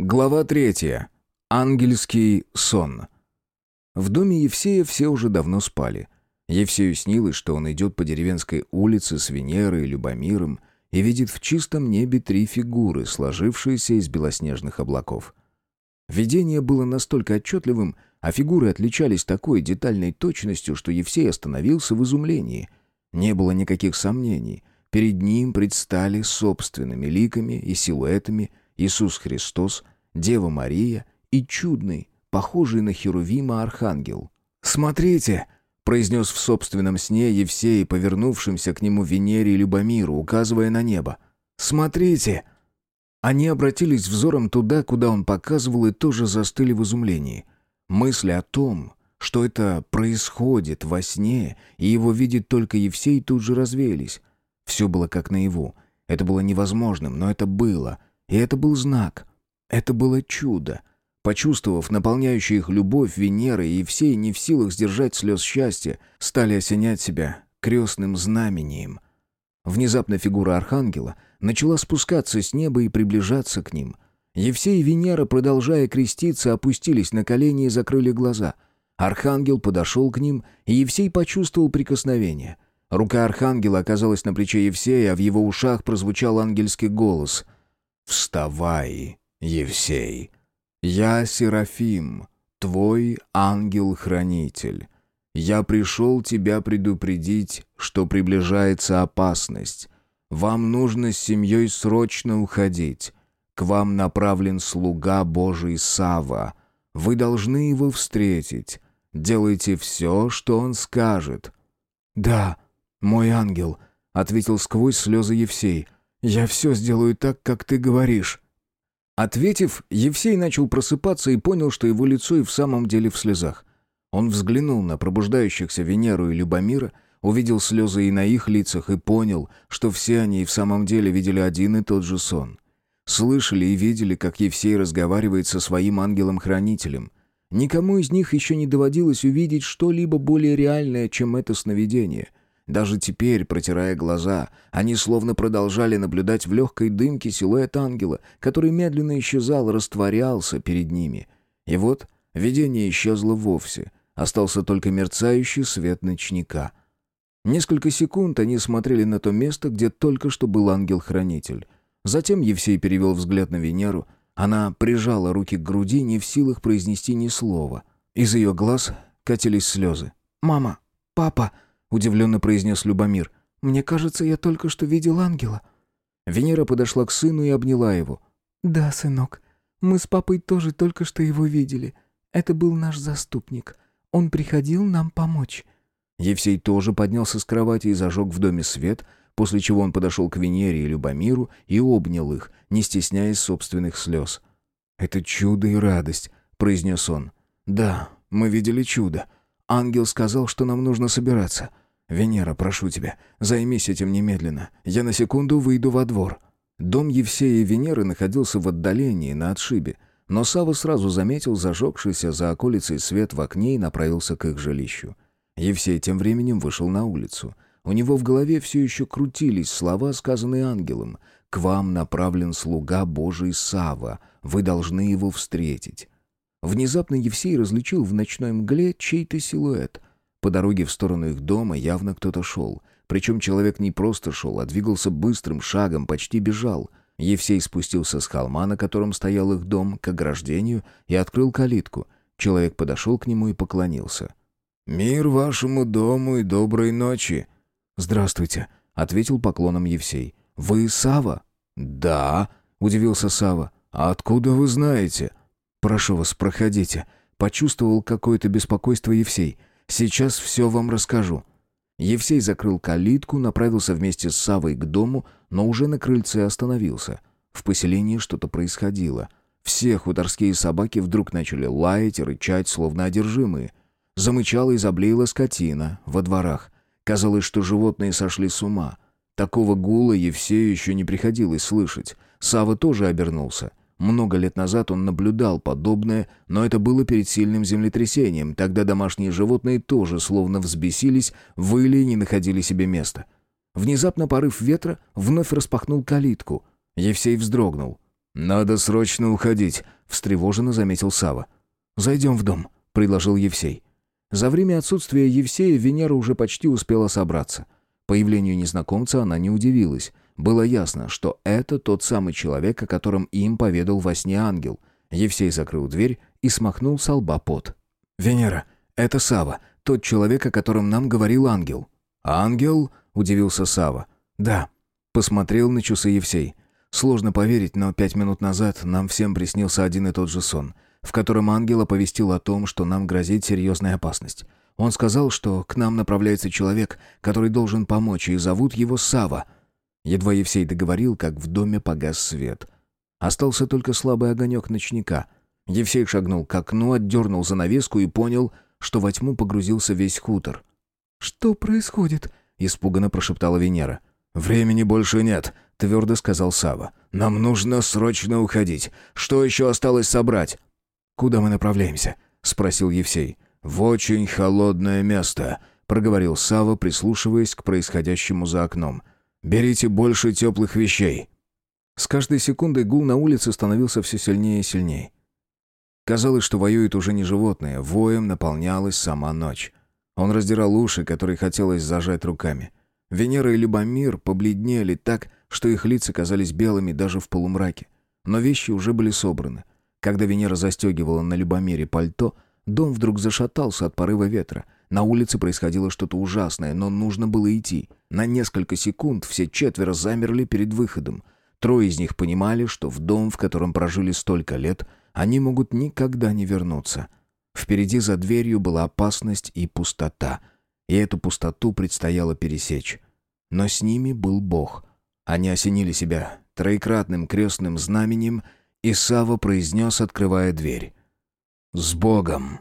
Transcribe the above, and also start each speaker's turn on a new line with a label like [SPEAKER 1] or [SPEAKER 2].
[SPEAKER 1] Глава третья. Ангельский сон. В доме Евсея все уже давно спали. Евсею снилось, что он идет по деревенской улице с Венерой и Любомиром и видит в чистом небе три фигуры, сложившиеся из белоснежных облаков. Видение было настолько отчетливым, а фигуры отличались такой детальной точностью, что Евсей остановился в изумлении. Не было никаких сомнений. Перед ним предстали собственными ликами и силуэтами Иисус Христос, Дева Мария и чудный, похожий на Херувима архангел. «Смотрите!» — произнес в собственном сне Евсей, повернувшимся к нему Венере и Любомиру, указывая на небо. «Смотрите!» Они обратились взором туда, куда он показывал, и тоже застыли в изумлении. Мысли о том, что это происходит во сне, и его видит только Евсей, тут же развеялись. Все было как наяву. Это было невозможным, но это было — и это был знак. Это было чудо. Почувствовав наполняющую их любовь Венеры и все не в силах сдержать слез счастья, стали осенять себя крестным знамением. Внезапно фигура архангела начала спускаться с неба и приближаться к ним. Евсей и Венера, продолжая креститься, опустились на колени и закрыли глаза. Архангел подошел к ним, и Евсей почувствовал прикосновение. Рука архангела оказалась на плече Евсея, а в его ушах прозвучал ангельский голос — «Вставай, Евсей! Я Серафим, твой ангел-хранитель. Я пришел тебя предупредить, что приближается опасность. Вам нужно с семьей срочно уходить. К вам направлен слуга Божий Сава. Вы должны его встретить. Делайте все, что он скажет». «Да, мой ангел», — ответил сквозь слезы Евсей, — «Я все сделаю так, как ты говоришь». Ответив, Евсей начал просыпаться и понял, что его лицо и в самом деле в слезах. Он взглянул на пробуждающихся Венеру и Любомира, увидел слезы и на их лицах и понял, что все они и в самом деле видели один и тот же сон. Слышали и видели, как Евсей разговаривает со своим ангелом-хранителем. Никому из них еще не доводилось увидеть что-либо более реальное, чем это сновидение — даже теперь, протирая глаза, они словно продолжали наблюдать в легкой дымке силуэт ангела, который медленно исчезал, растворялся перед ними. И вот видение исчезло вовсе, остался только мерцающий свет ночника. Несколько секунд они смотрели на то место, где только что был ангел-хранитель. Затем Евсей перевел взгляд на Венеру. Она прижала руки к груди, не в силах произнести ни слова. Из ее глаз катились слезы. «Мама! Папа!» — удивленно произнес Любомир. «Мне кажется, я только что видел ангела». Венера подошла к сыну и обняла его. «Да, сынок, мы с папой тоже только что его видели. Это был наш заступник. Он приходил нам помочь». Евсей тоже поднялся с кровати и зажег в доме свет, после чего он подошел к Венере и Любомиру и обнял их, не стесняясь собственных слез. «Это чудо и радость», — произнес он. «Да, мы видели чудо. Ангел сказал, что нам нужно собираться. Венера, прошу тебя, займись этим немедленно. Я на секунду выйду во двор». Дом Евсея и Венеры находился в отдалении, на отшибе, но Сава сразу заметил зажегшийся за околицей свет в окне и направился к их жилищу. Евсей тем временем вышел на улицу. У него в голове все еще крутились слова, сказанные ангелом. «К вам направлен слуга Божий Сава. Вы должны его встретить». Внезапно Евсей различил в ночной мгле чей-то силуэт. По дороге в сторону их дома явно кто-то шел. Причем человек не просто шел, а двигался быстрым шагом, почти бежал. Евсей спустился с холма, на котором стоял их дом, к ограждению и открыл калитку. Человек подошел к нему и поклонился. «Мир вашему дому и доброй ночи!» «Здравствуйте», — ответил поклоном Евсей. «Вы Сава? «Да», — удивился Сава. «А откуда вы знаете?» «Прошу вас, проходите». Почувствовал какое-то беспокойство Евсей. «Сейчас все вам расскажу». Евсей закрыл калитку, направился вместе с Савой к дому, но уже на крыльце остановился. В поселении что-то происходило. Все хуторские собаки вдруг начали лаять и рычать, словно одержимые. Замычала и заблеяла скотина во дворах. Казалось, что животные сошли с ума. Такого гула Евсею еще не приходилось слышать. Сава тоже обернулся. Много лет назад он наблюдал подобное, но это было перед сильным землетрясением. Тогда домашние животные тоже словно взбесились, выли и не находили себе места. Внезапно порыв ветра вновь распахнул калитку. Евсей вздрогнул. «Надо срочно уходить», — встревоженно заметил Сава.
[SPEAKER 2] «Зайдем в дом», — предложил Евсей. За время отсутствия Евсея Венера уже почти успела собраться. Появлению незнакомца она не удивилась. Было ясно, что это тот самый человек, о котором им поведал во сне ангел. Евсей закрыл дверь и смахнул с лба пот. «Венера, это Сава, тот человек, о котором нам говорил ангел».
[SPEAKER 1] «Ангел?» — удивился Сава.
[SPEAKER 2] «Да». Посмотрел на часы Евсей. Сложно поверить, но пять минут назад нам всем приснился один и тот же сон, в котором ангел оповестил о том, что нам грозит серьезная опасность. Он сказал, что к нам направляется человек, который должен помочь, и зовут его Сава. Едва Евсей договорил, как в доме погас свет. Остался только слабый огонек ночника. Евсей шагнул к окну, отдернул занавеску и понял, что во тьму погрузился весь хутор.
[SPEAKER 3] «Что происходит?» — испуганно прошептала Венера.
[SPEAKER 1] «Времени больше нет», — твердо сказал Сава. «Нам нужно срочно уходить. Что еще осталось собрать?»
[SPEAKER 2] «Куда мы направляемся?» — спросил Евсей.
[SPEAKER 1] «В очень холодное место», — проговорил Сава, прислушиваясь к происходящему за окном. «Берите больше теплых вещей».
[SPEAKER 2] С каждой секундой гул на улице становился все сильнее и сильнее. Казалось, что воюет уже не животное, воем наполнялась сама ночь. Он раздирал уши, которые хотелось зажать руками. Венера и Любомир побледнели так, что их лица казались белыми даже в полумраке. Но вещи уже были собраны. Когда Венера застегивала на Любомире пальто, дом вдруг зашатался от порыва ветра. На улице происходило что-то ужасное, но нужно было идти. На несколько секунд все четверо замерли перед выходом. Трое из них понимали, что в дом, в котором прожили столько лет, они могут никогда не вернуться — Впереди за дверью была опасность и пустота. И эту пустоту предстояло пересечь. Но с ними был Бог. Они осенили себя троекратным крестным знаменем, и Сава произнес, открывая дверь. «С Богом!»